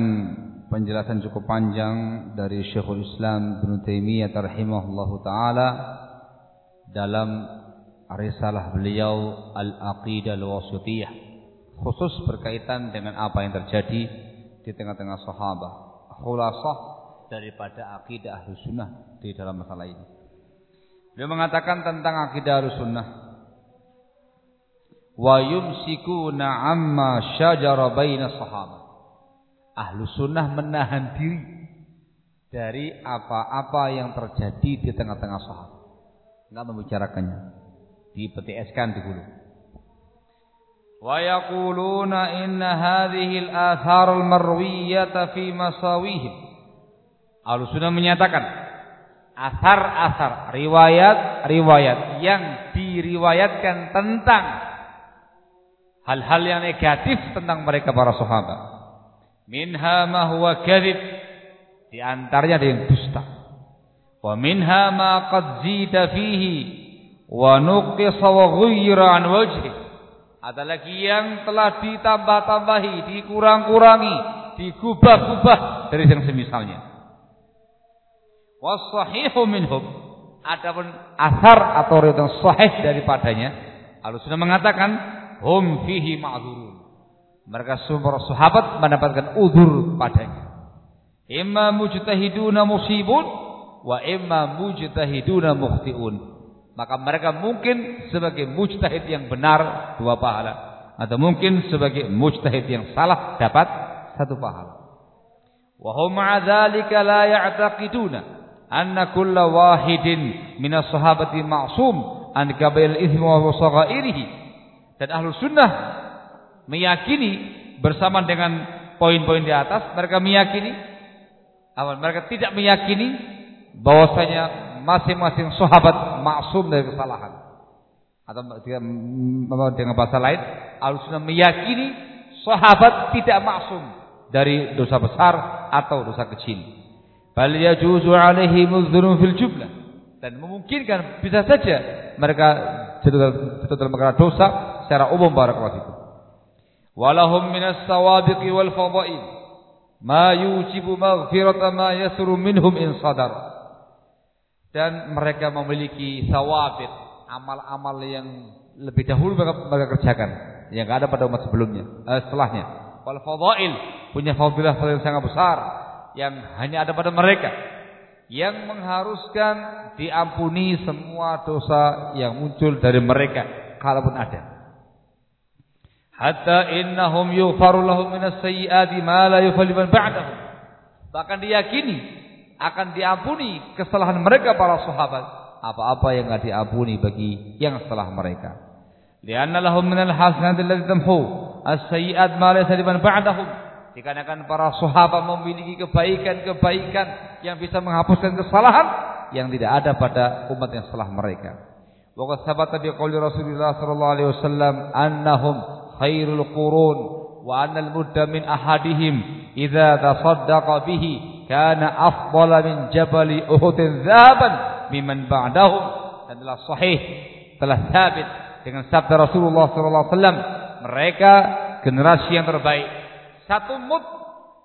penjelasan cukup panjang dari Syekhul Islam Ibn Taimiyah rahimahullahu taala dalam risalah beliau Al-Aqidah Al-Wasithiyah khusus berkaitan dengan apa yang terjadi di tengah-tengah sahabat khulasah daripada akidah ahlu sunnah di dalam masalah ini. Beliau mengatakan tentang akidah ahlu sunnah wa yumsikuna amma syajara baina sahabat Ahlu sunnah menahan diri dari apa-apa yang terjadi di tengah-tengah sahabat. Enggak membicarakannya. Dipetieskan dulu. Wa yaquluna inna hadhihi al-athar al-marwiyata fi masawihim. Ahlu sunnah menyatakan asar-asar, riwayat-riwayat yang diriwayatkan tentang hal-hal yang negatif tentang mereka para sahabat. Minha ma huwa kadhib, di antaranya ada yang dusta. Wa minha ma qad zida fihi wa nuqisa wa ghayyira an wajhi. Ada lagi yang telah ditambah-tambahi, dikurang-kurangi, digubah-gubah dari yang semisalnya. Wasahihu minhum. Adapun asar atau riwayat sahih daripadanya, sudah mengatakan hum fihi ma'dzurun. Mereka semua sahabat mendapatkan udur padanya. Imma mujtahiduna musibun wa imma mujtahiduna mukhtiun. Maka mereka mungkin sebagai mujtahid yang benar dua pahala atau mungkin sebagai mujtahid yang salah dapat satu pahala. Wa hum la ya'taqiduna anna kulla wahidin minas sahabati ma'sum an kabail ithmi wa saghairihi. Dan ahlu sunnah meyakini bersama dengan poin-poin di atas mereka meyakini awal mereka tidak meyakini bahwasanya masing-masing sahabat maksum dari kesalahan atau dengan bahasa lain ahlu sunnah meyakini sahabat tidak maksum dari dosa besar atau dosa kecil Bal yajuzu alaihi dzunub fil jumlah. Dan memungkinkan bisa saja mereka jatuh dalam dosa secara umum barakallahu fikum. Minas sawabiqi wal fadail ma yujibu maghfirata ma yasru minhum in sadar. Dan mereka memiliki sawabiq, amal-amal yang lebih dahulu mereka, mereka kerjakan yang ada pada umat sebelumnya, eh, setelahnya. Wal fadail punya fadilah yang sangat besar yang hanya ada pada mereka yang mengharuskan diampuni semua dosa yang muncul dari mereka kalaupun ada. Hatta innahum yughfaru lahum minas sayyiati ma la yughfaru ba'dahum. Bahkan diyakini akan diampuni kesalahan mereka para sahabat apa-apa yang enggak diampuni bagi yang setelah mereka. Lianna lahum minal hasanati allati tamhu as-sayyi'at ma laysa liman ba'dahum. Dikarenakan para sahabat memiliki kebaikan-kebaikan yang bisa menghapuskan kesalahan yang tidak ada pada umat yang setelah mereka. Wa qad sabata Rasulullah sallallahu alaihi wasallam annahum khairul qurun wa annal mudda min ahadihim idza tasaddaqa bihi kana afdala min jabali Uhudin dhahaban mimman ba'dahum dan telah sahih telah sabit dengan sabda Rasulullah sallallahu alaihi wasallam mereka generasi yang terbaik satu mut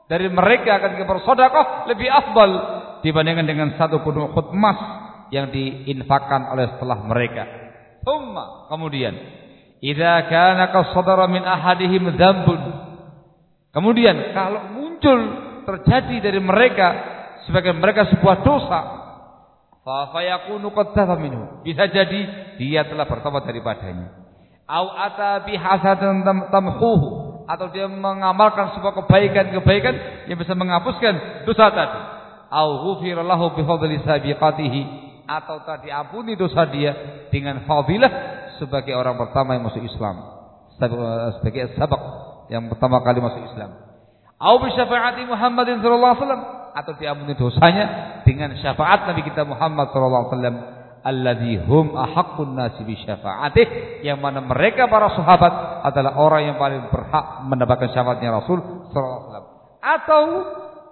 dari mereka akan bersodakoh lebih afdal dibandingkan dengan satu gunung Uhud emas yang diinfakkan oleh setelah mereka. Thumma kemudian idza kana qasadara min ahadihim dzambun. Kemudian kalau muncul terjadi dari mereka sebagai mereka sebuah dosa fa fayakunu qad minhu. Bisa jadi dia telah bertobat daripadanya. Au ata bi hasadan tamhuhu atau dia mengamalkan sebuah kebaikan-kebaikan yang bisa menghapuskan dosa tadi. Au ghufira lahu bi fadli sabiqatihi atau tadi ampuni dosa dia dengan fadilah sebagai orang pertama yang masuk Islam. Sebagai sabak yang pertama kali masuk Islam. Au bi syafaati Muhammadin sallallahu alaihi wasallam. Atau diampuni dosanya dengan syafaat Nabi kita Muhammad sallallahu alaihi wasallam. Alladzi hum ahaqqun nasi bi syafaatih. Yang mana mereka para sahabat adalah orang yang paling berhak mendapatkan syafaatnya Rasul sallallahu alaihi wasallam. Atau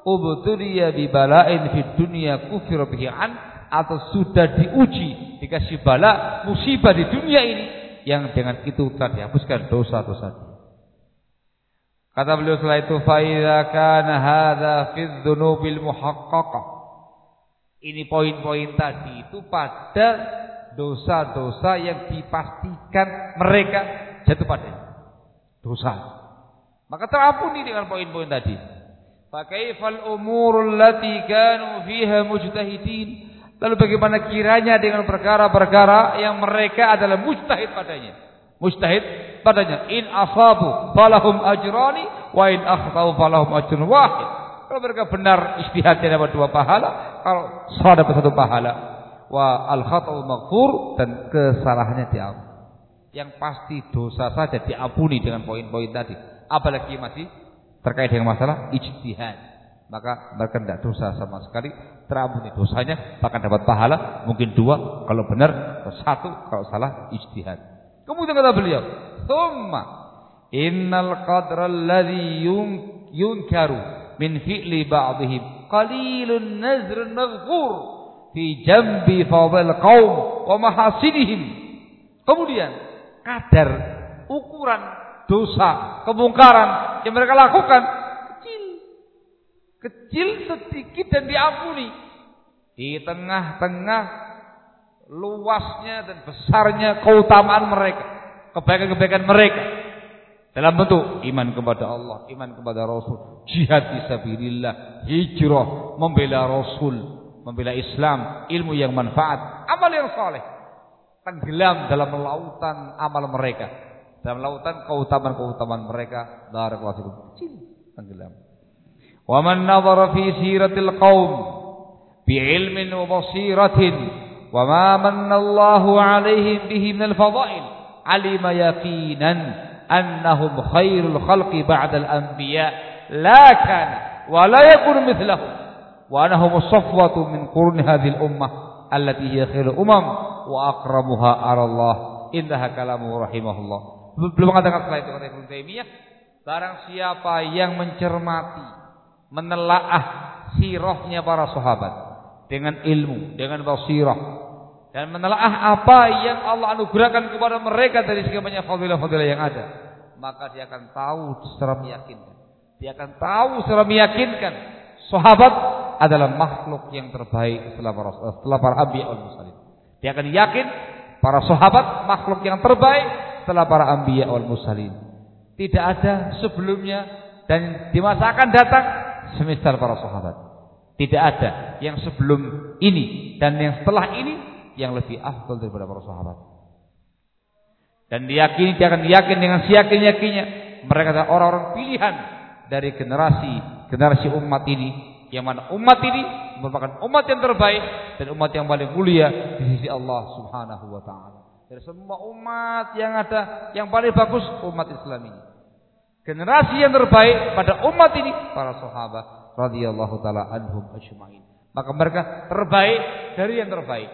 ubtuliya bi bala'in fid dunya kufir bihi an. Atau sudah diuji dikasih bala musibah di dunia ini yang dengan itu telah dihapuskan dosa-dosa Kata beliau setelah itu fa idza kana hadza fi dzunubil muhaqqaqah ini poin-poin tadi itu pada dosa-dosa yang dipastikan mereka jatuh pada dosa. Maka terampuni dengan poin-poin tadi. Fakaifal umurul lati kanu fiha mujtahidin. Lalu bagaimana kiranya dengan perkara-perkara yang mereka adalah mujtahid padanya. Mujtahid padanya. In asabu falahum ajrani wa in akhtau falahum ajrun wahid. Kalau mereka benar istihadnya dapat dua pahala, kalau salah dapat satu pahala. Wa al khata'u maghfur dan kesalahannya diampuni. Yang pasti dosa saja diampuni dengan poin-poin tadi. Apalagi masih terkait dengan masalah ijtihad. Maka mereka tidak dosa sama sekali, terampuni dosanya, bahkan dapat pahala, mungkin dua kalau benar, atau satu kalau salah ijtihad. Kemudian kata beliau, "Tsumma innal qadra alladhi yunkaru min fi'li ba'dihim qalilun nazrun maghfur fi jambi fadil qaum wa mahasinihim." Kemudian kadar ukuran dosa, kemungkaran yang mereka lakukan Kecil sedikit dan diampuni. Di tengah-tengah luasnya dan besarnya keutamaan mereka. Kebaikan-kebaikan mereka. Dalam bentuk iman kepada Allah, iman kepada Rasul, jihad fisabilillah, hijrah, membela Rasul, membela Islam, ilmu yang manfaat, amal yang soleh. Tenggelam dalam lautan amal mereka. Dalam lautan keutamaan-keutamaan mereka. Barakallahu Kecil, tenggelam. ومن نظر في سيرة القوم بعلم وبصيرة وما من الله عليهم به من الفضائل علم يقينا أنهم خير الخلق بعد الأنبياء لا كان ولا يكون مثلهم وأنهم الصفوة من قرون هذه الأمة التي هي خير الأمم وأقربها على الله إنها كلامه رحمه الله belum mengatakan setelah itu kata Ibnu Taimiyah barang siapa yang mencermati menelaah sirahnya para sahabat dengan ilmu, dengan basirah dan menelaah apa yang Allah anugerahkan kepada mereka dari sekian fadilah-fadilah yang ada, maka dia akan tahu secara meyakinkan. Dia akan tahu secara meyakinkan sahabat adalah makhluk yang terbaik setelah para setelah para anbiya. Dia akan yakin para sahabat makhluk yang terbaik setelah para anbiya wal mursalin. Tidak ada sebelumnya dan di masa akan datang semisal para sahabat. Tidak ada yang sebelum ini dan yang setelah ini yang lebih afdal daripada para sahabat. Dan diyakini dia akan yakin dengan siyakin-yakinnya mereka adalah orang-orang pilihan dari generasi generasi umat ini yang mana umat ini merupakan umat yang terbaik dan umat yang paling mulia di sisi Allah Subhanahu wa taala. Dari semua umat yang ada yang paling bagus umat Islam ini. Generasi yang terbaik pada umat ini para sahabat radhiyallahu taala anhum ajmain. Maka mereka terbaik dari yang terbaik.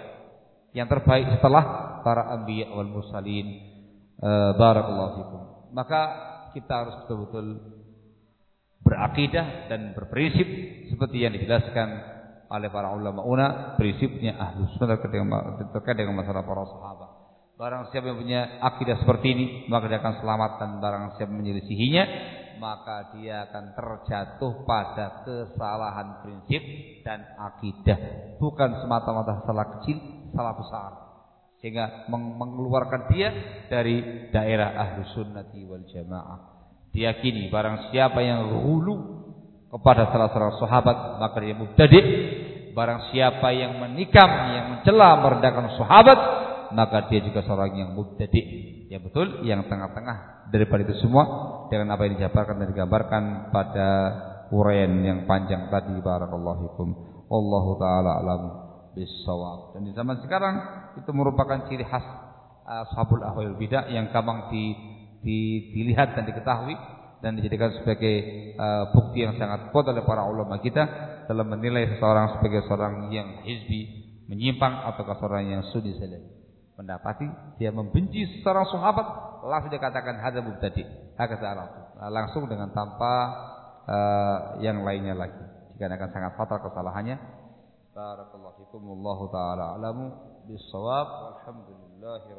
Yang terbaik setelah para anbiya wal mursalin. Uh, barakallahu fikum. Maka kita harus betul-betul berakidah dan berprinsip seperti yang dijelaskan oleh para ulama una prinsipnya ahlus sunnah terkait dengan masalah para sahabat. Barang siapa yang punya akidah seperti ini, maka dia akan selamat dan barang siapa menyelisihinya, maka dia akan terjatuh pada kesalahan prinsip dan akidah. Bukan semata-mata salah kecil, salah besar. Sehingga mengeluarkan dia dari daerah ahlu sunnati wal jamaah. Diyakini barang siapa yang hulu kepada salah seorang sahabat, maka dia mubtadi. Barang siapa yang menikam, yang mencela, merendahkan sahabat, maka dia juga seorang yang mubtadi. Ya betul, yang tengah-tengah daripada itu semua dengan apa yang dijabarkan dan digambarkan pada uraian yang panjang tadi barakallahu fikum. Wallahu taala alam bisawab. Dan di zaman sekarang itu merupakan ciri khas ashabul ahwal bidah yang gampang di, di, dilihat dan diketahui dan dijadikan sebagai uh, bukti yang sangat kuat oleh para ulama kita dalam menilai seseorang sebagai seorang yang hizbi menyimpang atau seorang yang sunni salafi mendapati dia membenci seorang sahabat langsung dikatakan hadza mubtadi. Hakata langsung langsung dengan tanpa uh, yang lainnya lagi. Jika akan sangat fatal kesalahannya. Barakallahu fikum wallahu taala alamu. Bisawab alhamdulillahi